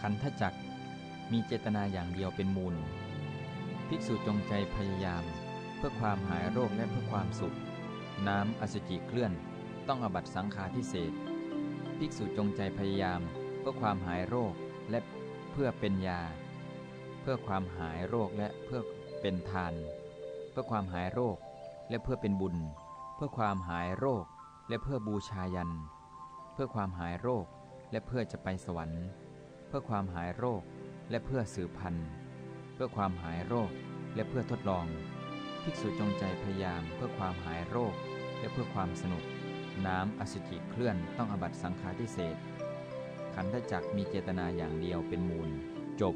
ขันธจักมีเจตนาอย่างเดียวเป็นมูล ภิกษุจงใจพยายาม เพื่อความหายโรคและเพื่อความสุข น้ำอสุจิเคลื่อน ต้องอบัตสังฆาทิเศษภิกษุจงใจพยายาม เพื่อความหายโรคและเพื่อเป็นยา เพื่อความหายโรคและเพื่อเป็นทาน เพื่อความหายโรคและเพื่อเป็นบุญ เพื่อความหายโรคและเพื่อบูชายัน เพื่อความหายโรคและเพื่อจะไปสวรรค์ เพื่อความหายโรคและเพื่อสืบพันธุ์ เพื่อความหายโรคและเพื่อทดลอง ภิกษุจงใจพยายามเพื่อความหายโรคและเพื่อความสนุก น้ำอสุจิเคลื่อนต้องอบัตสังฆาทิเศษขันธจักมีเจตนาอย่างเดียวเป็นมูล จบ